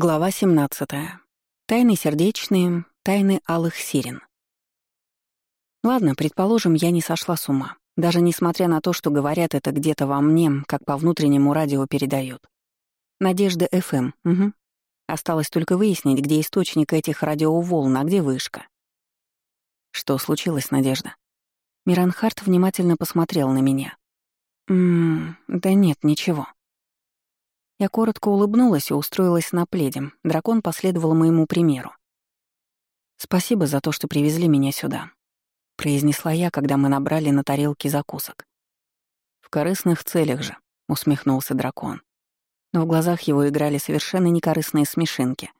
Глава 17. Тайны сердечные, тайны алых сирен. Ладно, предположим, я не сошла с ума, даже несмотря на то, что говорят это где-то во мне, как по внутреннему радио передают. Надежда ФМ, угу. Осталось только выяснить, где источник этих радиоволн, а где вышка. Что случилось, Надежда? Миранхарт внимательно посмотрел на меня. «Ммм, да нет, ничего». Я коротко улыбнулась и устроилась на пледе. Дракон последовал моему примеру. «Спасибо за то, что привезли меня сюда», — произнесла я, когда мы набрали на тарелке закусок. «В корыстных целях же», — усмехнулся дракон. Но в глазах его играли совершенно некорыстные смешинки.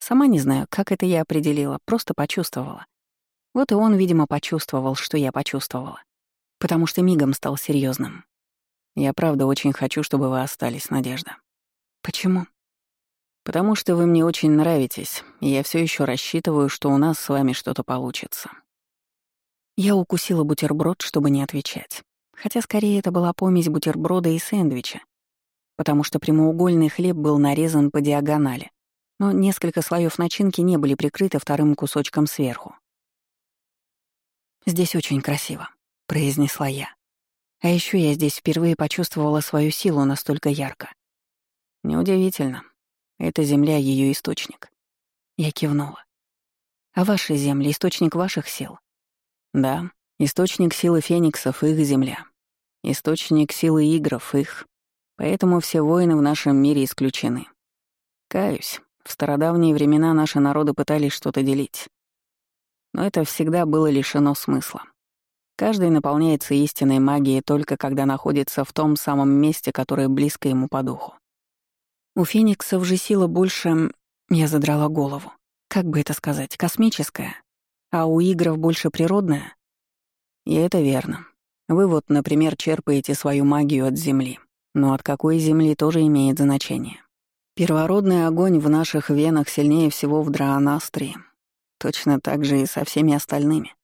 Сама не знаю, как это я определила, просто почувствовала. Вот и он, видимо, почувствовал, что я почувствовала. Потому что мигом стал серьезным. «Я правда очень хочу, чтобы вы остались, Надежда», Почему? Потому что вы мне очень нравитесь, и я все еще рассчитываю, что у нас с вами что-то получится. Я укусила бутерброд, чтобы не отвечать. Хотя скорее это была помесь бутерброда и сэндвича, потому что прямоугольный хлеб был нарезан по диагонали, но несколько слоев начинки не были прикрыты вторым кусочком сверху. «Здесь очень красиво», — произнесла я. А еще я здесь впервые почувствовала свою силу настолько ярко. Неудивительно. Это земля — ее источник. Я кивнула. А ваши земли — источник ваших сил? Да, источник силы фениксов — их земля. Источник силы игров — их. Поэтому все воины в нашем мире исключены. Каюсь, в стародавние времена наши народы пытались что-то делить. Но это всегда было лишено смысла. Каждый наполняется истинной магией только когда находится в том самом месте, которое близко ему по духу. У фениксов же сила больше... Я задрала голову. Как бы это сказать? Космическая. А у игров больше природная? И это верно. Вы вот, например, черпаете свою магию от Земли. Но от какой Земли тоже имеет значение. Первородный огонь в наших венах сильнее всего в Драанастрии. Точно так же и со всеми остальными.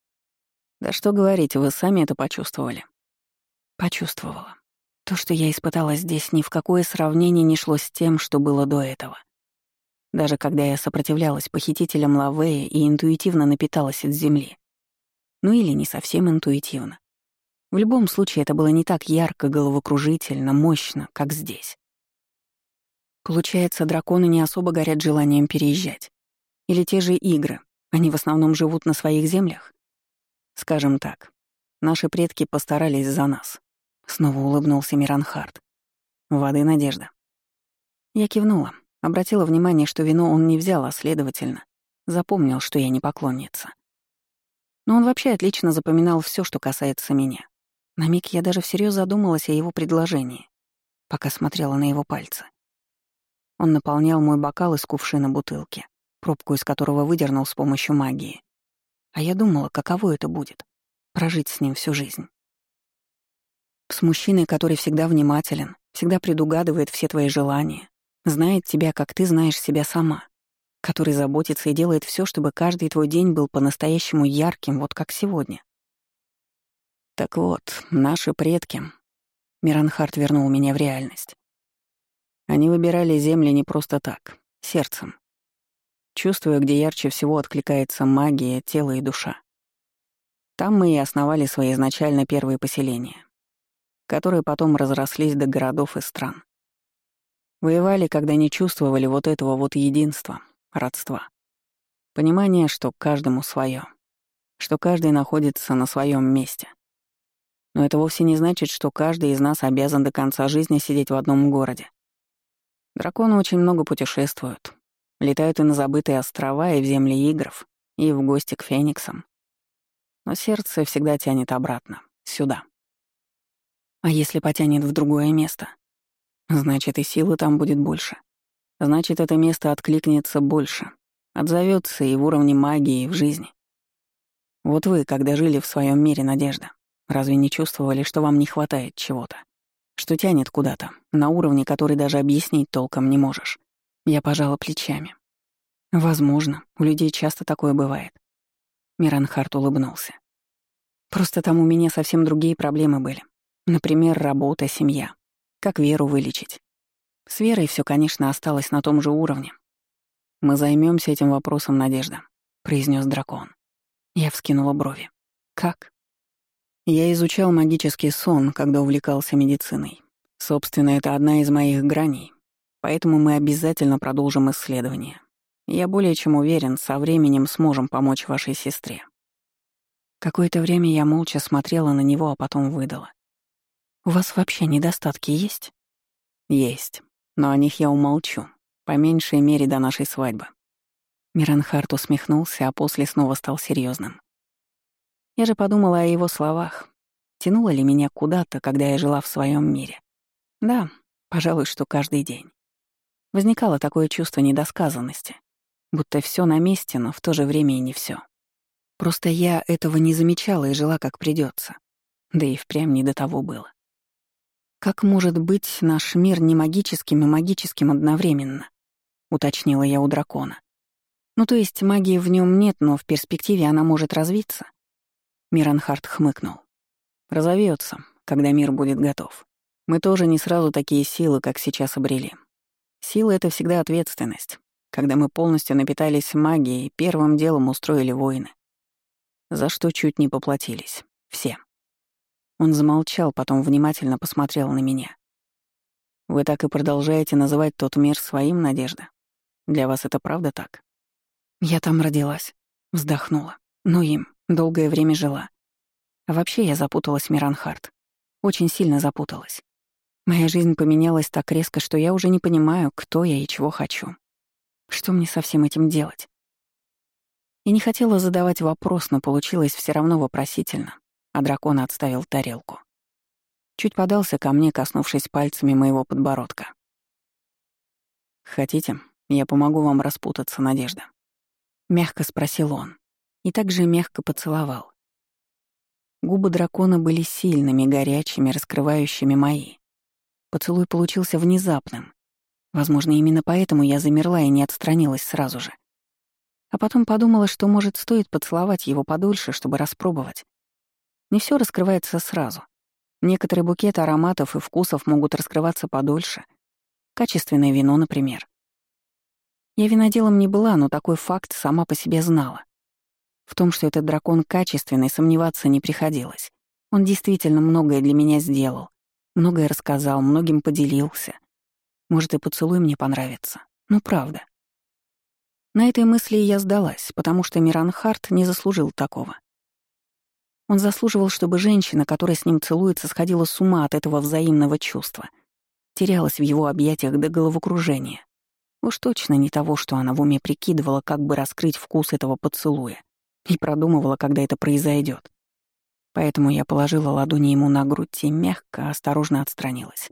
Да что говорить, вы сами это почувствовали? Почувствовала. То, что я испытала здесь, ни в какое сравнение не шло с тем, что было до этого. Даже когда я сопротивлялась похитителям Лавея и интуитивно напиталась от земли. Ну или не совсем интуитивно. В любом случае это было не так ярко, головокружительно, мощно, как здесь. Получается, драконы не особо горят желанием переезжать. Или те же игры, они в основном живут на своих землях? Скажем так, наши предки постарались за нас. Снова улыбнулся Миранхард. «Воды, Надежда». Я кивнула, обратила внимание, что вино он не взял, а, следовательно, запомнил, что я не поклонница. Но он вообще отлично запоминал все, что касается меня. На миг я даже всерьез задумалась о его предложении, пока смотрела на его пальцы. Он наполнял мой бокал из кувшина бутылки, пробку из которого выдернул с помощью магии. А я думала, каково это будет — прожить с ним всю жизнь. С мужчиной, который всегда внимателен, всегда предугадывает все твои желания, знает тебя, как ты знаешь себя сама, который заботится и делает все, чтобы каждый твой день был по-настоящему ярким, вот как сегодня. Так вот, наши предки... Миранхард вернул меня в реальность. Они выбирали земли не просто так, сердцем. Чувствуя, где ярче всего откликается магия, тело и душа. Там мы и основали свои изначально первые поселения которые потом разрослись до городов и стран. Воевали, когда не чувствовали вот этого вот единства, родства. Понимание, что каждому свое, что каждый находится на своем месте. Но это вовсе не значит, что каждый из нас обязан до конца жизни сидеть в одном городе. Драконы очень много путешествуют, летают и на забытые острова, и в земли игров, и в гости к фениксам. Но сердце всегда тянет обратно, сюда. А если потянет в другое место? Значит, и силы там будет больше. Значит, это место откликнется больше. Отзовется и в уровне магии, и в жизни. Вот вы, когда жили в своем мире, Надежда, разве не чувствовали, что вам не хватает чего-то? Что тянет куда-то, на уровне, который даже объяснить толком не можешь? Я пожала плечами. Возможно, у людей часто такое бывает. Миранхарт улыбнулся. Просто там у меня совсем другие проблемы были. Например, работа, семья. Как веру вылечить. С верой все, конечно, осталось на том же уровне. Мы займемся этим вопросом, Надежда, произнес дракон. Я вскинула брови. Как? Я изучал магический сон, когда увлекался медициной. Собственно, это одна из моих граней. Поэтому мы обязательно продолжим исследование. Я более чем уверен, со временем сможем помочь вашей сестре. Какое-то время я молча смотрела на него, а потом выдала. «У вас вообще недостатки есть?» «Есть, но о них я умолчу, по меньшей мере до нашей свадьбы». Миранхарт усмехнулся, а после снова стал серьезным. Я же подумала о его словах. Тянуло ли меня куда-то, когда я жила в своем мире? Да, пожалуй, что каждый день. Возникало такое чувство недосказанности, будто все на месте, но в то же время и не все. Просто я этого не замечала и жила как придется. Да и впрямь не до того было. «Как может быть наш мир не магическим и магическим одновременно?» — уточнила я у дракона. «Ну, то есть магии в нем нет, но в перспективе она может развиться?» Миранхард хмыкнул. «Разовьется, когда мир будет готов. Мы тоже не сразу такие силы, как сейчас обрели. Сила — это всегда ответственность. Когда мы полностью напитались магией, первым делом устроили войны. За что чуть не поплатились. Все. Он замолчал, потом внимательно посмотрел на меня. «Вы так и продолжаете называть тот мир своим, Надежда? Для вас это правда так?» «Я там родилась», — вздохнула. «Ну им, долгое время жила. А вообще я запуталась, Миранхарт. Очень сильно запуталась. Моя жизнь поменялась так резко, что я уже не понимаю, кто я и чего хочу. Что мне со всем этим делать? Я не хотела задавать вопрос, но получилось все равно вопросительно, а дракон отставил тарелку. Чуть подался ко мне, коснувшись пальцами моего подбородка. «Хотите, я помогу вам распутаться, Надежда?» Мягко спросил он и также мягко поцеловал. Губы дракона были сильными, горячими, раскрывающими мои. Поцелуй получился внезапным. Возможно, именно поэтому я замерла и не отстранилась сразу же. А потом подумала, что, может, стоит поцеловать его подольше, чтобы распробовать. Не все раскрывается сразу. Некоторые букеты ароматов и вкусов могут раскрываться подольше. Качественное вино, например. Я виноделом не была, но такой факт сама по себе знала. В том, что этот дракон качественный, сомневаться не приходилось. Он действительно многое для меня сделал. Многое рассказал, многим поделился. Может, и поцелуй мне понравится. Ну, правда. На этой мысли я сдалась, потому что Миран Харт не заслужил такого. Он заслуживал, чтобы женщина, которая с ним целуется, сходила с ума от этого взаимного чувства. Терялась в его объятиях до головокружения. Уж точно не того, что она в уме прикидывала, как бы раскрыть вкус этого поцелуя, и продумывала, когда это произойдет. Поэтому я положила ладони ему на грудь и мягко, осторожно отстранилась.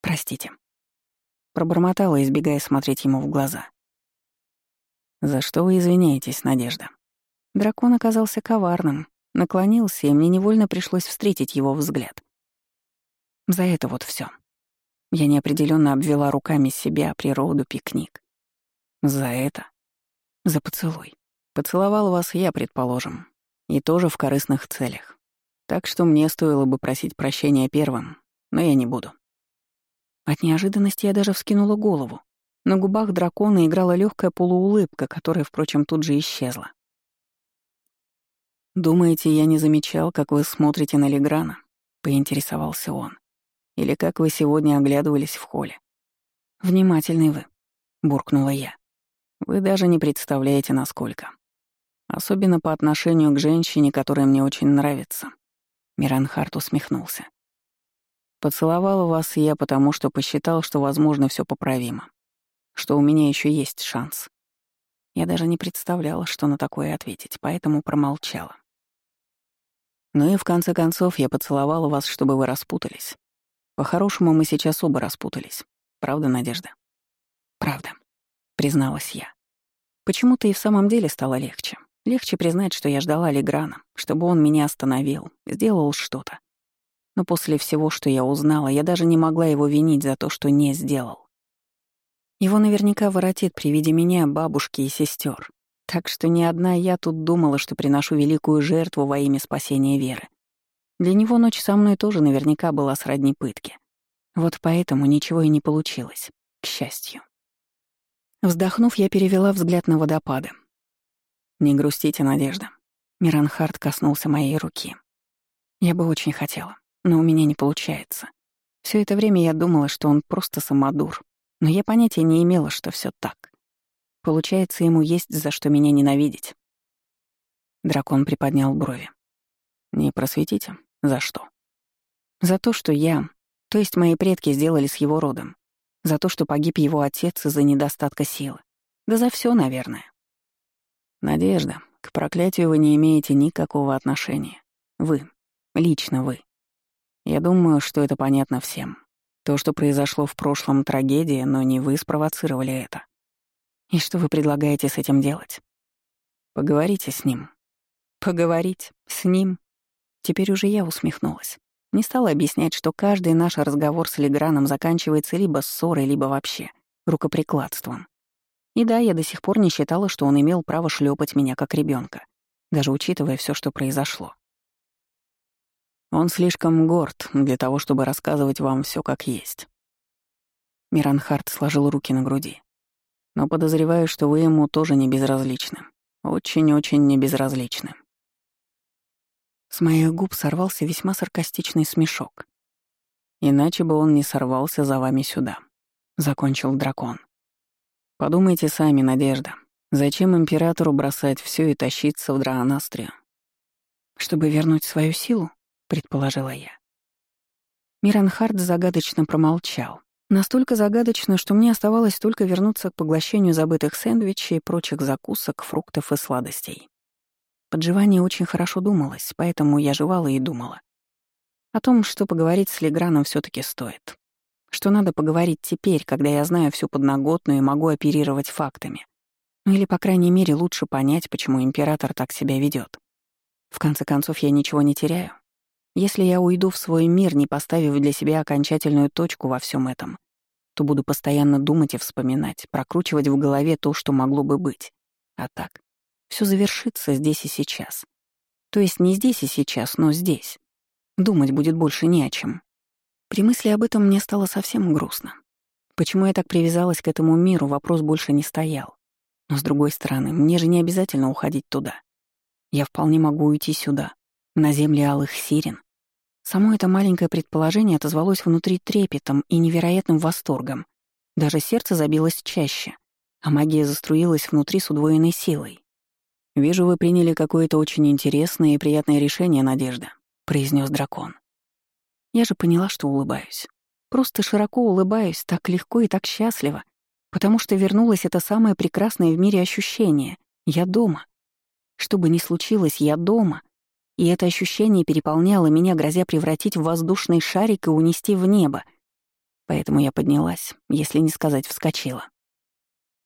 «Простите». Пробормотала, избегая смотреть ему в глаза. «За что вы извиняетесь, Надежда?» Дракон оказался коварным, наклонился, и мне невольно пришлось встретить его взгляд. За это вот все. Я неопределенно обвела руками себя, природу, пикник. За это? За поцелуй. Поцеловал вас я, предположим. И тоже в корыстных целях. Так что мне стоило бы просить прощения первым, но я не буду. От неожиданности я даже вскинула голову. На губах дракона играла легкая полуулыбка, которая, впрочем, тут же исчезла. «Думаете, я не замечал, как вы смотрите на Леграна?» — поинтересовался он. «Или как вы сегодня оглядывались в холле?» «Внимательный вы», — буркнула я. «Вы даже не представляете, насколько. Особенно по отношению к женщине, которая мне очень нравится. Миранхарт усмехнулся. Поцеловал вас я потому, что посчитал, что, возможно, все поправимо. Что у меня еще есть шанс. Я даже не представляла, что на такое ответить, поэтому промолчала. Ну и в конце концов я поцеловала вас, чтобы вы распутались. По-хорошему, мы сейчас оба распутались. Правда, Надежда? Правда, призналась я. Почему-то и в самом деле стало легче. Легче признать, что я ждала Леграна, чтобы он меня остановил, сделал что-то. Но после всего, что я узнала, я даже не могла его винить за то, что не сделал. Его наверняка воротит при виде меня, бабушки и сестер. Так что ни одна я тут думала, что приношу великую жертву во имя спасения Веры. Для него ночь со мной тоже наверняка была сродни пытке. Вот поэтому ничего и не получилось, к счастью. Вздохнув, я перевела взгляд на водопады. «Не грустите, Надежда». Миранхард коснулся моей руки. Я бы очень хотела, но у меня не получается. Все это время я думала, что он просто самодур, но я понятия не имела, что все так. Получается, ему есть за что меня ненавидеть. Дракон приподнял брови. «Не просветите? За что?» «За то, что я, то есть мои предки сделали с его родом. За то, что погиб его отец из-за недостатка силы. Да за все, наверное». «Надежда, к проклятию вы не имеете никакого отношения. Вы. Лично вы. Я думаю, что это понятно всем. То, что произошло в прошлом, трагедия, но не вы спровоцировали это. И что вы предлагаете с этим делать? Поговорите с ним. Поговорить с ним? Теперь уже я усмехнулась. Не стала объяснять, что каждый наш разговор с Леграном заканчивается либо ссорой, либо вообще рукоприкладством. И да, я до сих пор не считала, что он имел право шлепать меня как ребенка, даже учитывая все, что произошло. Он слишком горд для того, чтобы рассказывать вам все как есть. Миранхард сложил руки на груди. Но подозреваю, что вы ему тоже не безразличны. Очень-очень не безразличны. С моих губ сорвался весьма саркастичный смешок. Иначе бы он не сорвался за вами сюда. Закончил дракон. Подумайте сами, Надежда. Зачем императору бросать все и тащиться в Драанастрию? Чтобы вернуть свою силу? предположила я. Миранхард загадочно промолчал. Настолько загадочно, что мне оставалось только вернуться к поглощению забытых сэндвичей прочих закусок, фруктов и сладостей. Подживание очень хорошо думалось, поэтому я жевала и думала. О том, что поговорить с Леграном все таки стоит. Что надо поговорить теперь, когда я знаю всю подноготную и могу оперировать фактами. Ну или, по крайней мере, лучше понять, почему император так себя ведет. В конце концов, я ничего не теряю. Если я уйду в свой мир, не поставив для себя окончательную точку во всем этом, то буду постоянно думать и вспоминать, прокручивать в голове то, что могло бы быть. А так, все завершится здесь и сейчас. То есть не здесь и сейчас, но здесь. Думать будет больше не о чем. При мысли об этом мне стало совсем грустно. Почему я так привязалась к этому миру, вопрос больше не стоял. Но с другой стороны, мне же не обязательно уходить туда. Я вполне могу уйти сюда, на земле алых сирен, Само это маленькое предположение отозвалось внутри трепетом и невероятным восторгом. Даже сердце забилось чаще, а магия заструилась внутри с удвоенной силой. «Вижу, вы приняли какое-то очень интересное и приятное решение, Надежда», — произнес дракон. Я же поняла, что улыбаюсь. Просто широко улыбаюсь, так легко и так счастливо, потому что вернулось это самое прекрасное в мире ощущение. Я дома. Что бы ни случилось, я дома — и это ощущение переполняло меня, грозя превратить в воздушный шарик и унести в небо. Поэтому я поднялась, если не сказать вскочила.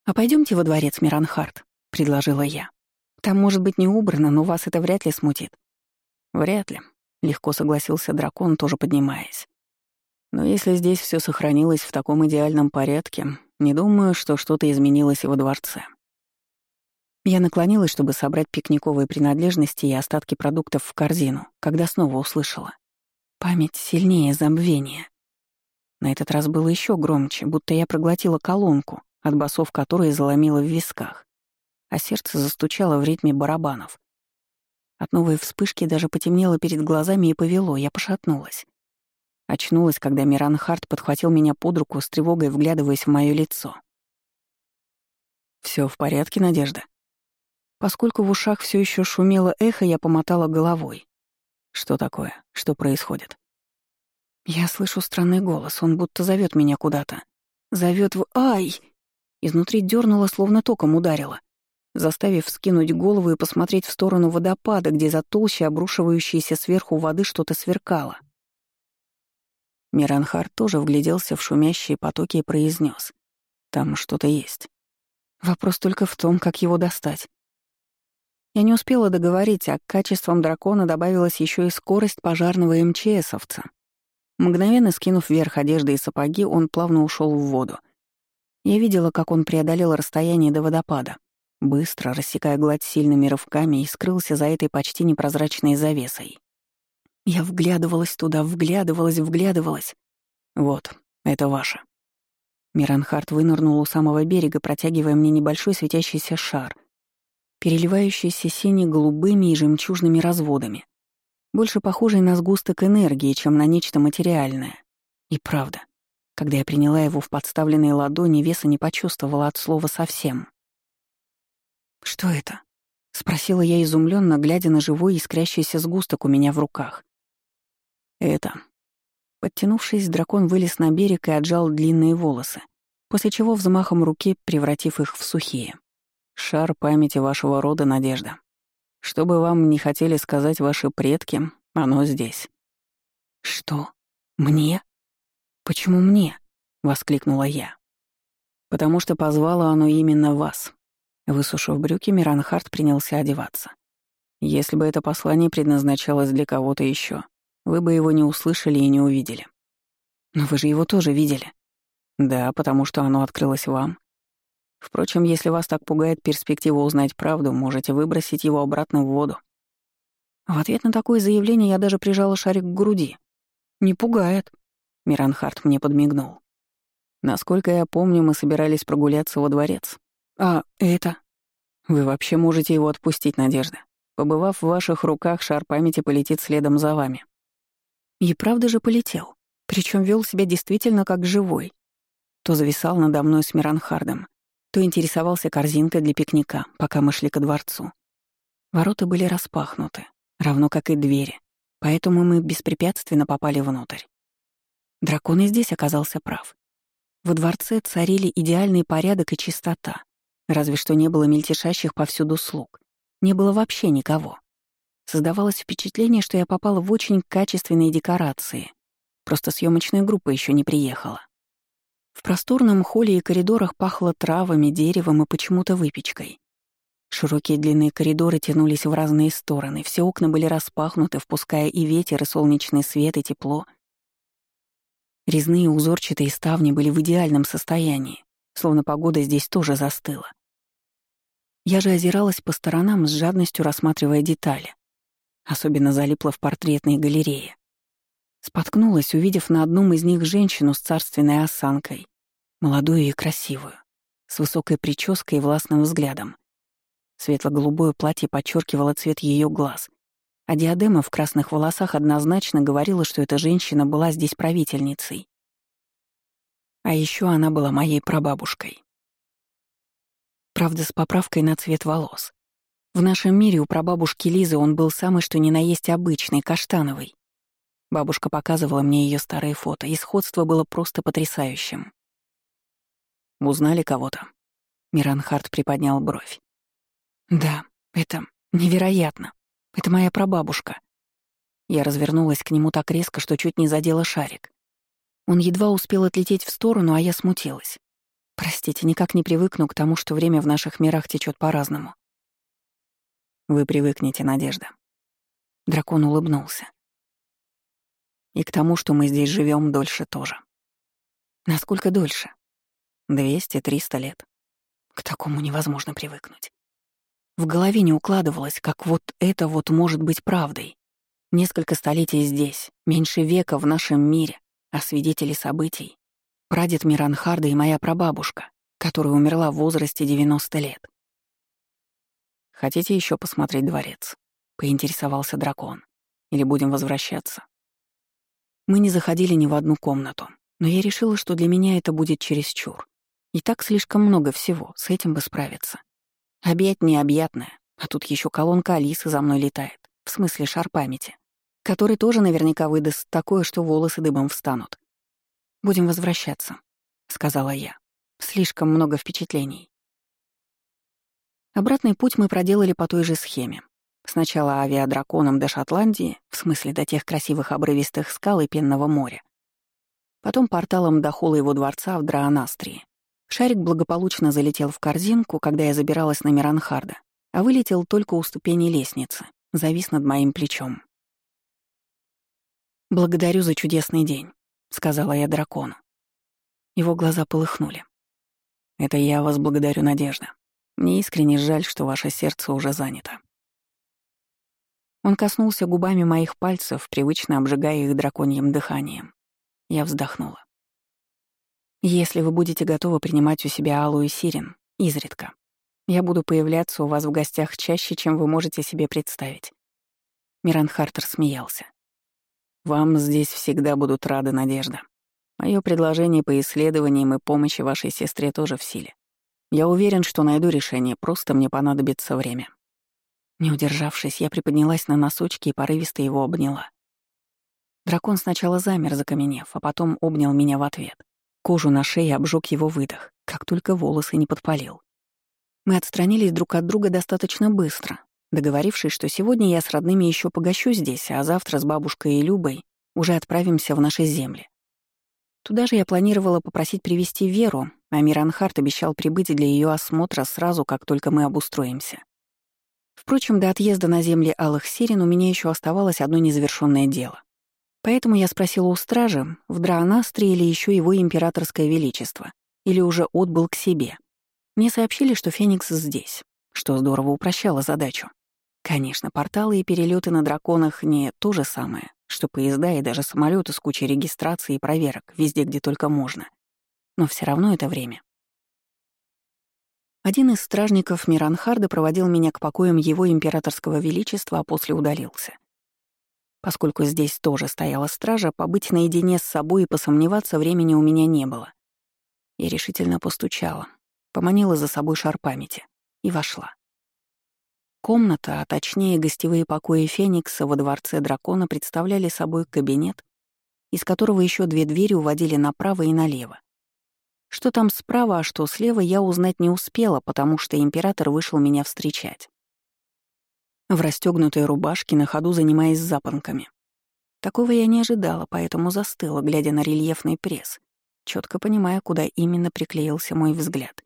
«А пойдемте во дворец, Миранхард», — предложила я. «Там, может быть, не убрано, но вас это вряд ли смутит». «Вряд ли», — легко согласился дракон, тоже поднимаясь. «Но если здесь все сохранилось в таком идеальном порядке, не думаю, что что-то изменилось и во дворце». Я наклонилась, чтобы собрать пикниковые принадлежности и остатки продуктов в корзину, когда снова услышала. Память сильнее забвения. На этот раз было еще громче, будто я проглотила колонку, от басов которой заломила в висках, а сердце застучало в ритме барабанов. От новой вспышки даже потемнело перед глазами и повело, я пошатнулась. Очнулась, когда Миран Харт подхватил меня под руку с тревогой, вглядываясь в мое лицо. Все в порядке, Надежда?» Поскольку в ушах все еще шумело эхо, я помотала головой. Что такое? Что происходит? Я слышу странный голос, он будто зовет меня куда-то. Зовет в «Ай!» Изнутри дернуло, словно током ударило, заставив скинуть голову и посмотреть в сторону водопада, где за толще обрушивающейся сверху воды что-то сверкало. Миранхар тоже вгляделся в шумящие потоки и произнес: «Там что-то есть». Вопрос только в том, как его достать. Я не успела договорить, а к качествам дракона добавилась еще и скорость пожарного МЧСовца. Мгновенно скинув вверх одежды и сапоги, он плавно ушел в воду. Я видела, как он преодолел расстояние до водопада, быстро рассекая гладь сильными рывками и скрылся за этой почти непрозрачной завесой. Я вглядывалась туда, вглядывалась, вглядывалась. Вот, это ваше. Миранхард вынырнул у самого берега, протягивая мне небольшой светящийся шар, переливающийся сине-голубыми и жемчужными разводами, больше похожий на сгусток энергии, чем на нечто материальное. И правда, когда я приняла его в подставленные ладони, веса не почувствовала от слова совсем. «Что это?» — спросила я изумленно, глядя на живой искрящийся сгусток у меня в руках. «Это...» Подтянувшись, дракон вылез на берег и отжал длинные волосы, после чего взмахом руки, превратив их в сухие. «Шар памяти вашего рода, Надежда. Что бы вам не хотели сказать ваши предки, оно здесь». «Что? Мне? Почему мне?» — воскликнула я. «Потому что позвало оно именно вас». Высушив брюки, Миранхард принялся одеваться. «Если бы это послание предназначалось для кого-то еще, вы бы его не услышали и не увидели. Но вы же его тоже видели. Да, потому что оно открылось вам. Впрочем, если вас так пугает перспектива узнать правду, можете выбросить его обратно в воду. В ответ на такое заявление я даже прижала шарик к груди. «Не пугает», — Миранхард мне подмигнул. «Насколько я помню, мы собирались прогуляться во дворец. А это? Вы вообще можете его отпустить, Надежда. Побывав в ваших руках, шар памяти полетит следом за вами. И правда же полетел, причем вел себя действительно как живой. То зависал надо мной с Миранхардом, то интересовался корзинкой для пикника, пока мы шли ко дворцу. Ворота были распахнуты, равно как и двери, поэтому мы беспрепятственно попали внутрь. Дракон и здесь оказался прав. Во дворце царили идеальный порядок и чистота, разве что не было мельтешащих повсюду слуг. Не было вообще никого. Создавалось впечатление, что я попала в очень качественные декорации. Просто съемочная группа еще не приехала. В просторном холле и коридорах пахло травами, деревом и почему-то выпечкой. Широкие длинные коридоры тянулись в разные стороны, все окна были распахнуты, впуская и ветер, и солнечный свет, и тепло. Резные узорчатые ставни были в идеальном состоянии, словно погода здесь тоже застыла. Я же озиралась по сторонам, с жадностью рассматривая детали. Особенно залипла в портретной галерее. Споткнулась, увидев на одном из них женщину с царственной осанкой, молодую и красивую, с высокой прической и властным взглядом. Светло-голубое платье подчеркивало цвет ее глаз, а диадема в красных волосах однозначно говорила, что эта женщина была здесь правительницей. А еще она была моей прабабушкой. Правда, с поправкой на цвет волос. В нашем мире у прабабушки Лизы он был самый что ни на есть обычный, каштановый. Бабушка показывала мне ее старые фото, и сходство было просто потрясающим. «Узнали кого-то?» Миранхард приподнял бровь. «Да, это невероятно. Это моя прабабушка». Я развернулась к нему так резко, что чуть не задела шарик. Он едва успел отлететь в сторону, а я смутилась. Простите, никак не привыкну к тому, что время в наших мирах течет по-разному. Вы привыкнете, Надежда. Дракон улыбнулся. И к тому, что мы здесь живем дольше тоже. Насколько дольше? Двести, триста лет. К такому невозможно привыкнуть. В голове не укладывалось, как вот это вот может быть правдой. Несколько столетий здесь, меньше века в нашем мире, а свидетели событий — прадед Миранхарда и моя прабабушка, которая умерла в возрасте 90 лет. «Хотите еще посмотреть дворец?» — поинтересовался дракон. «Или будем возвращаться?» Мы не заходили ни в одну комнату, но я решила, что для меня это будет чересчур. И так слишком много всего, с этим бы справиться. Объять необъятное, а тут еще колонка Алисы за мной летает, в смысле шар памяти, который тоже наверняка выдаст такое, что волосы дыбом встанут. «Будем возвращаться», — сказала я. «Слишком много впечатлений». Обратный путь мы проделали по той же схеме. Сначала авиадраконом до Шотландии, в смысле до тех красивых обрывистых скал и пенного моря. Потом порталом до холла его дворца в Драанастрии. Шарик благополучно залетел в корзинку, когда я забиралась на Миранхарда, а вылетел только у ступени лестницы, завис над моим плечом. «Благодарю за чудесный день», — сказала я дракону. Его глаза полыхнули. «Это я вас благодарю, Надежда. Мне искренне жаль, что ваше сердце уже занято. Он коснулся губами моих пальцев, привычно обжигая их драконьим дыханием. Я вздохнула. Если вы будете готовы принимать у себя алую сирен, изредка, я буду появляться у вас в гостях чаще, чем вы можете себе представить. Миран Хартер смеялся. Вам здесь всегда будут рады, Надежда. Мое предложение по исследованиям и помощи вашей сестре тоже в силе. Я уверен, что найду решение, просто мне понадобится время. Не удержавшись, я приподнялась на носочки и порывисто его обняла. Дракон сначала замер, закаменев, а потом обнял меня в ответ. Кожу на шее обжег его выдох, как только волосы не подпалил. Мы отстранились друг от друга достаточно быстро, договорившись, что сегодня я с родными еще погощу здесь, а завтра с бабушкой и Любой уже отправимся в наши земли. Туда же я планировала попросить привести Веру, а Миранхарт обещал прибыть для ее осмотра сразу, как только мы обустроимся. Впрочем, до отъезда на земли Алых Сирен у меня еще оставалось одно незавершенное дело. Поэтому я спросила у стражи, в Драанастре или еще его императорское величество, или уже отбыл к себе — мне сообщили, что Феникс здесь, что здорово упрощало задачу. Конечно, порталы и перелеты на драконах не то же самое, что поезда и даже самолеты с кучей регистрации и проверок везде, где только можно. Но все равно это время. Один из стражников Миранхарда проводил меня к покоям его императорского величества, а после удалился. Поскольку здесь тоже стояла стража, побыть наедине с собой и посомневаться времени у меня не было. Я решительно постучала, поманила за собой шар памяти и вошла. Комната, а точнее гостевые покои Феникса во дворце дракона представляли собой кабинет, из которого еще две двери уводили направо и налево. Что там справа, а что слева, я узнать не успела, потому что император вышел меня встречать. В расстегнутой рубашке, на ходу занимаясь запонками. Такого я не ожидала, поэтому застыла, глядя на рельефный пресс, четко понимая, куда именно приклеился мой взгляд.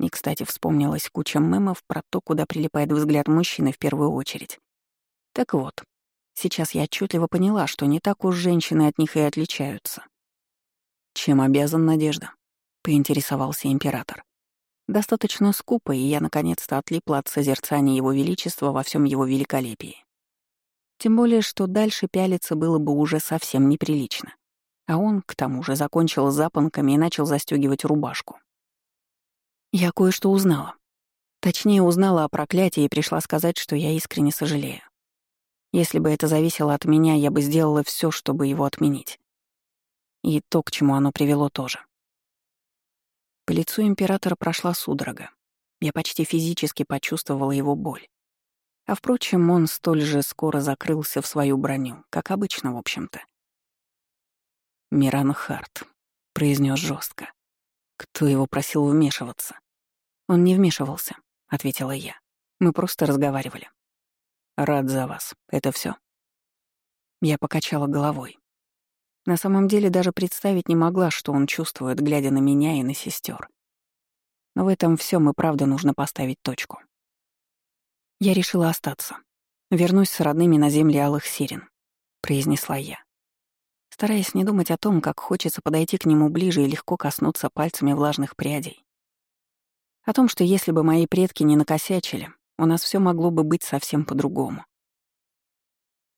Не кстати вспомнилась куча мемов про то, куда прилипает взгляд мужчины в первую очередь. Так вот, сейчас я отчетливо поняла, что не так уж женщины от них и отличаются. «Чем обязан Надежда?» — поинтересовался император. Достаточно скупо, и я наконец-то отлипла от созерцания его величества во всем его великолепии. Тем более, что дальше пялиться было бы уже совсем неприлично. А он, к тому же, закончил запонками и начал застегивать рубашку. Я кое-что узнала. Точнее, узнала о проклятии и пришла сказать, что я искренне сожалею. Если бы это зависело от меня, я бы сделала все, чтобы его отменить. И то, к чему оно привело тоже. По лицу императора прошла судорога. Я почти физически почувствовала его боль. А впрочем, он столь же скоро закрылся в свою броню, как обычно, в общем-то. «Миран Харт», — произнес жестко. Кто его просил вмешиваться? Он не вмешивался, ответила я. Мы просто разговаривали. Рад за вас. Это все. Я покачала головой. На самом деле даже представить не могла, что он чувствует, глядя на меня и на сестер. Но в этом всем и правда нужно поставить точку. Я решила остаться. Вернусь с родными на земли Алых Сирен, произнесла я стараясь не думать о том, как хочется подойти к нему ближе и легко коснуться пальцами влажных прядей. О том, что если бы мои предки не накосячили, у нас все могло бы быть совсем по-другому.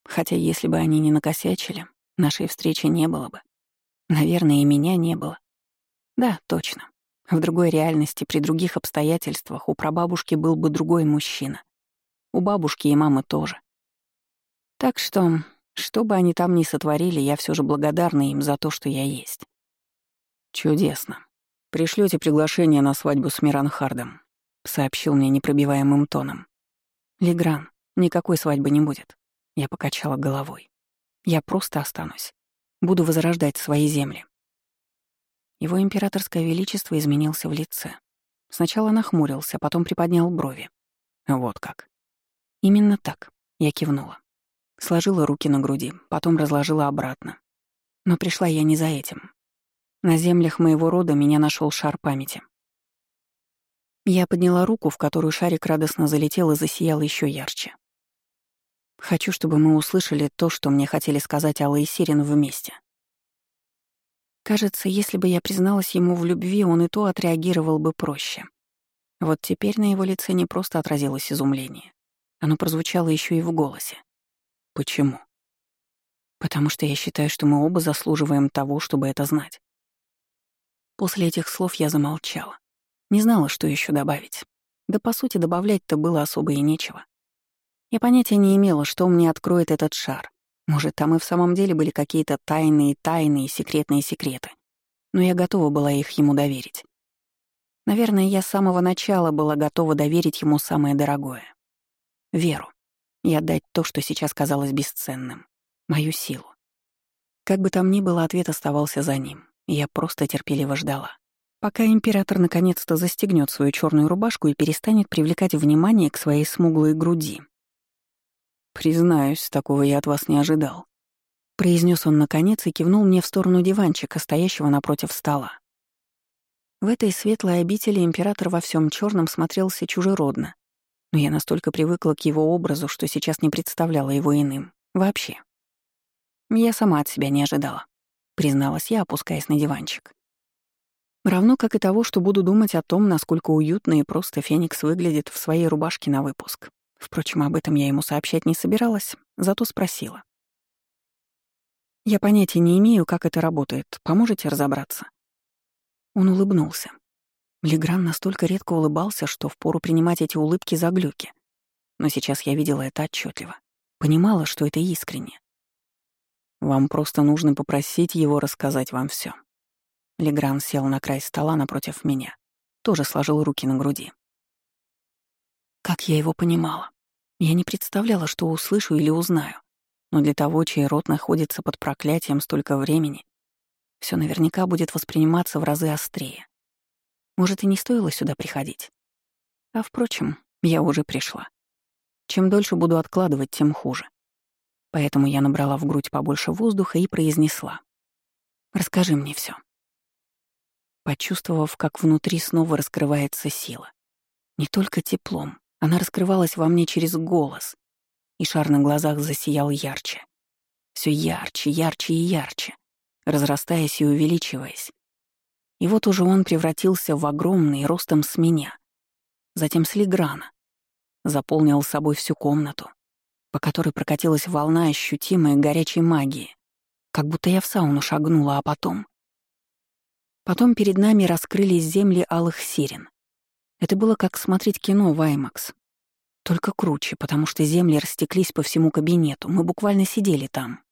Хотя если бы они не накосячили, нашей встречи не было бы. Наверное, и меня не было. Да, точно. В другой реальности, при других обстоятельствах у прабабушки был бы другой мужчина. У бабушки и мамы тоже. Так что что бы они там ни сотворили, я все же благодарна им за то, что я есть. Чудесно. Пришлете приглашение на свадьбу с Миранхардом, сообщил мне непробиваемым тоном. Легран, никакой свадьбы не будет. Я покачала головой. Я просто останусь. Буду возрождать свои земли. Его императорское величество изменился в лице. Сначала нахмурился, потом приподнял брови. Вот как. Именно так. Я кивнула. Сложила руки на груди, потом разложила обратно. Но пришла я не за этим. На землях моего рода меня нашел шар памяти. Я подняла руку, в которую шарик радостно залетел и засиял еще ярче. Хочу, чтобы мы услышали то, что мне хотели сказать Алла и Сирен вместе. Кажется, если бы я призналась ему в любви, он и то отреагировал бы проще. Вот теперь на его лице не просто отразилось изумление. Оно прозвучало еще и в голосе. Почему? Потому что я считаю, что мы оба заслуживаем того, чтобы это знать. После этих слов я замолчала. Не знала, что еще добавить. Да, по сути, добавлять-то было особо и нечего. Я понятия не имела, что мне откроет этот шар. Может, там и в самом деле были какие-то тайные, тайные, секретные секреты. Но я готова была их ему доверить. Наверное, я с самого начала была готова доверить ему самое дорогое — веру. И отдать то, что сейчас казалось бесценным — мою силу. Как бы там ни было, ответ оставался за ним. Я просто терпеливо ждала. Пока император наконец-то застегнет свою черную рубашку и перестанет привлекать внимание к своей смуглой груди. «Признаюсь, такого я от вас не ожидал», — произнес он наконец и кивнул мне в сторону диванчика, стоящего напротив стола. В этой светлой обители император во всем черном смотрелся чужеродно, но я настолько привыкла к его образу, что сейчас не представляла его иным. Вообще. Я сама от себя не ожидала, призналась я, опускаясь на диванчик. Равно как и того, что буду думать о том, насколько уютно и просто Феникс выглядит в своей рубашке на выпуск. Впрочем, об этом я ему сообщать не собиралась, зато спросила. «Я понятия не имею, как это работает. Поможете разобраться?» Он улыбнулся. Легран настолько редко улыбался, что впору принимать эти улыбки за глюки. Но сейчас я видела это отчетливо. Понимала, что это искренне. «Вам просто нужно попросить его рассказать вам все. Легран сел на край стола напротив меня. Тоже сложил руки на груди. Как я его понимала. Я не представляла, что услышу или узнаю. Но для того, чей рот находится под проклятием столько времени, все наверняка будет восприниматься в разы острее. Может, и не стоило сюда приходить. А впрочем, я уже пришла. Чем дольше буду откладывать, тем хуже. Поэтому я набрала в грудь побольше воздуха и произнесла. «Расскажи мне все. Почувствовав, как внутри снова раскрывается сила. Не только теплом, она раскрывалась во мне через голос, и шар на глазах засиял ярче. Все ярче, ярче и ярче разрастаясь и увеличиваясь. И вот уже он превратился в огромный ростом с меня, затем с Лиграна, заполнил собой всю комнату, по которой прокатилась волна ощутимой горячей магии, как будто я в сауну шагнула, а потом... Потом перед нами раскрылись земли алых сирен. Это было как смотреть кино в IMAX. Только круче, потому что земли растеклись по всему кабинету, мы буквально сидели там.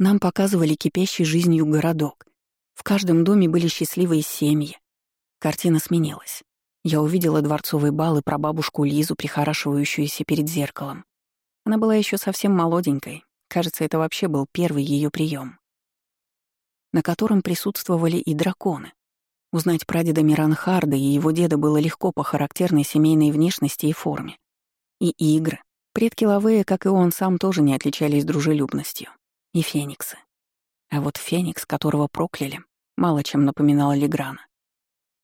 Нам показывали кипящий жизнью городок. В каждом доме были счастливые семьи. Картина сменилась. Я увидела дворцовый бал и прабабушку Лизу, прихорашивающуюся перед зеркалом. Она была еще совсем молоденькой. Кажется, это вообще был первый ее прием, на котором присутствовали и драконы. Узнать прадеда Миранхарда и его деда было легко по характерной семейной внешности и форме. И игры. Предки Лавея, как и он сам, тоже не отличались дружелюбностью и фениксы. А вот феникс, которого прокляли, мало чем напоминал Леграна.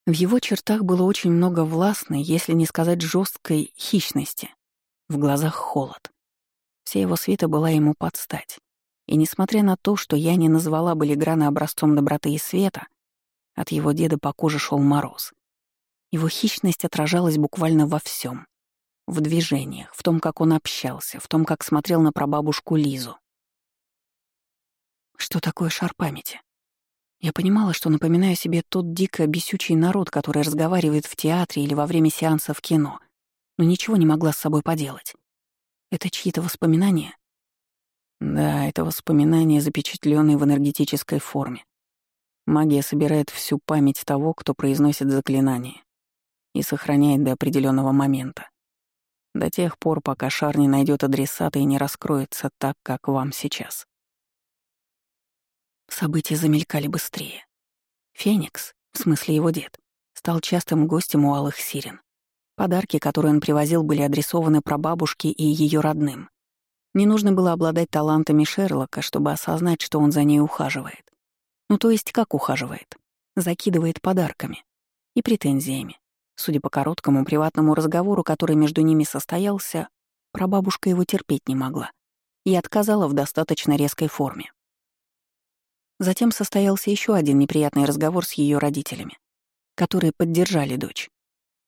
В его чертах было очень много властной, если не сказать жесткой, хищности. В глазах холод. Вся его свита была ему под стать. И несмотря на то, что я не назвала бы Леграна образцом доброты и света, от его деда по коже шел мороз. Его хищность отражалась буквально во всем: В движениях, в том, как он общался, в том, как смотрел на прабабушку Лизу. Что такое шар памяти? Я понимала, что напоминаю себе тот дико бесючий народ, который разговаривает в театре или во время сеанса в кино, но ничего не могла с собой поделать. Это чьи-то воспоминания? Да, это воспоминания, запечатленные в энергетической форме. Магия собирает всю память того, кто произносит заклинание, и сохраняет до определенного момента. До тех пор, пока шар не найдет адресата и не раскроется так, как вам сейчас. События замелькали быстрее. Феникс, в смысле его дед, стал частым гостем у Алых Сирен. Подарки, которые он привозил, были адресованы прабабушке и ее родным. Не нужно было обладать талантами Шерлока, чтобы осознать, что он за ней ухаживает. Ну то есть как ухаживает? Закидывает подарками и претензиями. Судя по короткому приватному разговору, который между ними состоялся, прабабушка его терпеть не могла и отказала в достаточно резкой форме. Затем состоялся еще один неприятный разговор с ее родителями, которые поддержали дочь.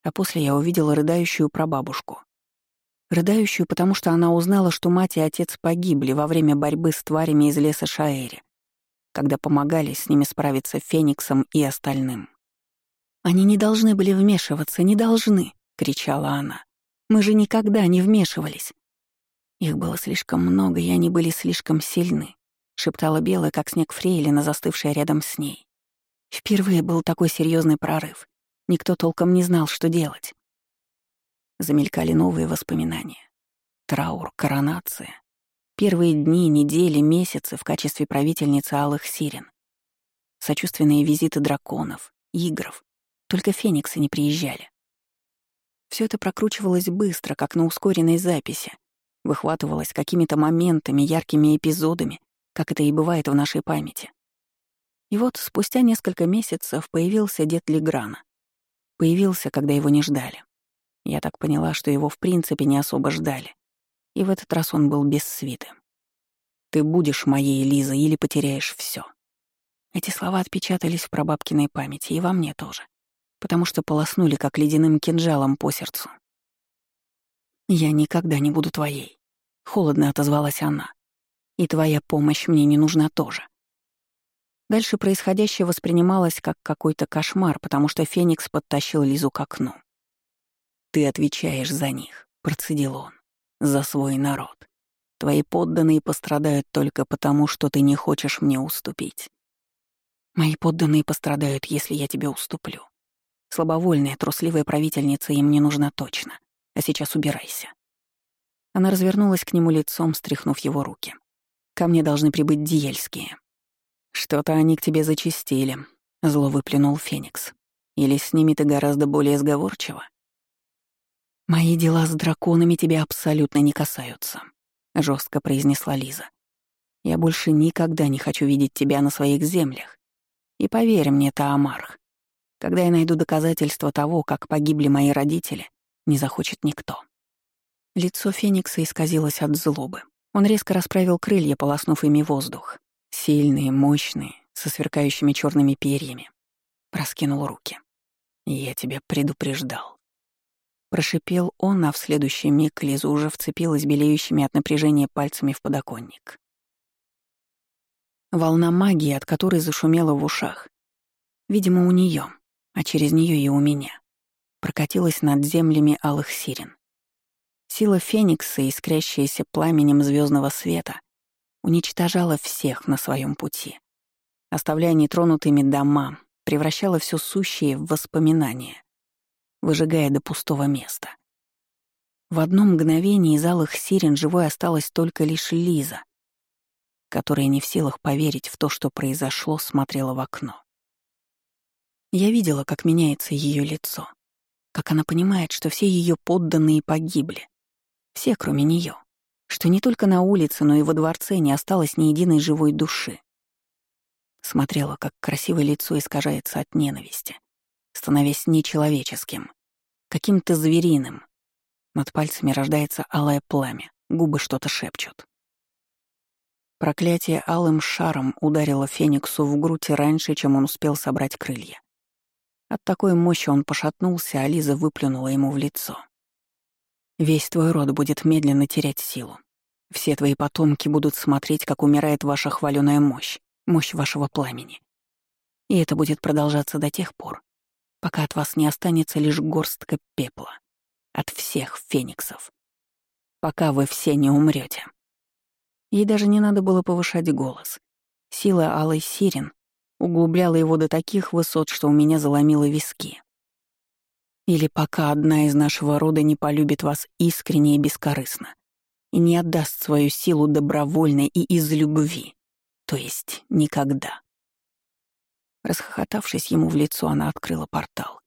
А после я увидела рыдающую прабабушку. Рыдающую, потому что она узнала, что мать и отец погибли во время борьбы с тварями из леса Шаэри. Когда помогали с ними справиться Фениксом и остальным. «Они не должны были вмешиваться, не должны!» — кричала она. «Мы же никогда не вмешивались!» Их было слишком много, и они были слишком сильны, — шептала Белая, как снег Фрейлина, застывшая рядом с ней. Впервые был такой серьезный прорыв. Никто толком не знал, что делать. Замелькали новые воспоминания. Траур, коронация. Первые дни, недели, месяцы в качестве правительницы Алых Сирен. Сочувственные визиты драконов, игров. Только фениксы не приезжали. Все это прокручивалось быстро, как на ускоренной записи. Выхватывалось какими-то моментами, яркими эпизодами, как это и бывает в нашей памяти. И вот спустя несколько месяцев появился дед Леграна. Появился, когда его не ждали. Я так поняла, что его в принципе не особо ждали. И в этот раз он был без свиты. «Ты будешь моей, Лиза, или потеряешь все. Эти слова отпечатались в прабабкиной памяти, и во мне тоже, потому что полоснули, как ледяным кинжалом по сердцу. «Я никогда не буду твоей», — холодно отозвалась она. И твоя помощь мне не нужна тоже. Дальше происходящее воспринималось как какой-то кошмар, потому что Феникс подтащил Лизу к окну. «Ты отвечаешь за них», — процедил он, — «за свой народ. Твои подданные пострадают только потому, что ты не хочешь мне уступить. Мои подданные пострадают, если я тебе уступлю. Слабовольная, трусливая правительница им не нужна точно. А сейчас убирайся». Она развернулась к нему лицом, стряхнув его руки. Ко мне должны прибыть диельские. Что-то они к тебе зачистили, зло выплюнул Феникс. Или с ними ты гораздо более сговорчива? Мои дела с драконами тебя абсолютно не касаются, жестко произнесла Лиза. Я больше никогда не хочу видеть тебя на своих землях. И поверь мне, Таамарх, когда я найду доказательства того, как погибли мои родители, не захочет никто. Лицо Феникса исказилось от злобы. Он резко расправил крылья, полоснув ими воздух. Сильные, мощные, со сверкающими черными перьями. Раскинул руки. «Я тебя предупреждал». Прошипел он, а в следующий миг Лиза уже вцепилась белеющими от напряжения пальцами в подоконник. Волна магии, от которой зашумела в ушах. Видимо, у нее, а через нее и у меня. Прокатилась над землями алых сирен. Сила Феникса, искрящаяся пламенем звездного света, уничтожала всех на своем пути, оставляя нетронутыми дома, превращала все сущее в воспоминания, выжигая до пустого места. В одно мгновение из алых сирен живой осталась только лишь Лиза, которая не в силах поверить в то, что произошло, смотрела в окно. Я видела, как меняется ее лицо, как она понимает, что все ее подданные погибли, все, кроме нее. Что не только на улице, но и во дворце не осталось ни единой живой души. Смотрела, как красивое лицо искажается от ненависти, становясь нечеловеческим, каким-то звериным. Над пальцами рождается алое пламя, губы что-то шепчут. Проклятие алым шаром ударило Фениксу в грудь раньше, чем он успел собрать крылья. От такой мощи он пошатнулся, а Лиза выплюнула ему в лицо. Весь твой род будет медленно терять силу. Все твои потомки будут смотреть, как умирает ваша хваленая мощь, мощь вашего пламени. И это будет продолжаться до тех пор, пока от вас не останется лишь горстка пепла. От всех фениксов. Пока вы все не умрете. Ей даже не надо было повышать голос. Сила алой сирен углубляла его до таких высот, что у меня заломило виски. Или пока одна из нашего рода не полюбит вас искренне и бескорыстно и не отдаст свою силу добровольно и из любви, то есть никогда. Расхохотавшись ему в лицо, она открыла портал.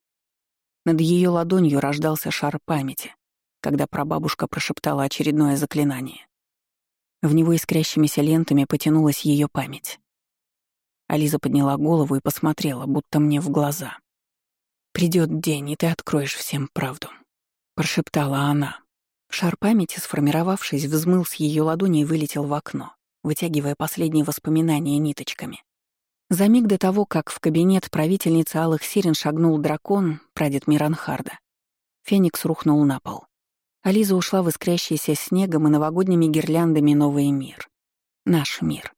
Над ее ладонью рождался шар памяти, когда прабабушка прошептала очередное заклинание. В него искрящимися лентами потянулась ее память. Ализа подняла голову и посмотрела, будто мне в глаза. Придет день, и ты откроешь всем правду», — прошептала она. Шар памяти, сформировавшись, взмыл с ее ладони и вылетел в окно, вытягивая последние воспоминания ниточками. За миг до того, как в кабинет правительницы Алых Сирен шагнул дракон, прадед Миранхарда, Феникс рухнул на пол. Ализа ушла в искрящийся снегом и новогодними гирляндами новый мир. Наш мир.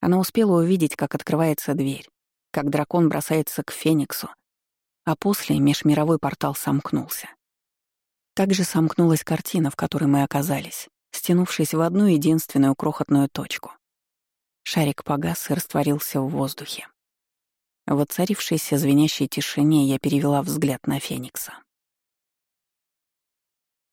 Она успела увидеть, как открывается дверь, как дракон бросается к Фениксу, а после межмировой портал сомкнулся. Также сомкнулась картина, в которой мы оказались, стянувшись в одну единственную крохотную точку. Шарик погас и растворился в воздухе. В оцарившейся звенящей тишине я перевела взгляд на Феникса.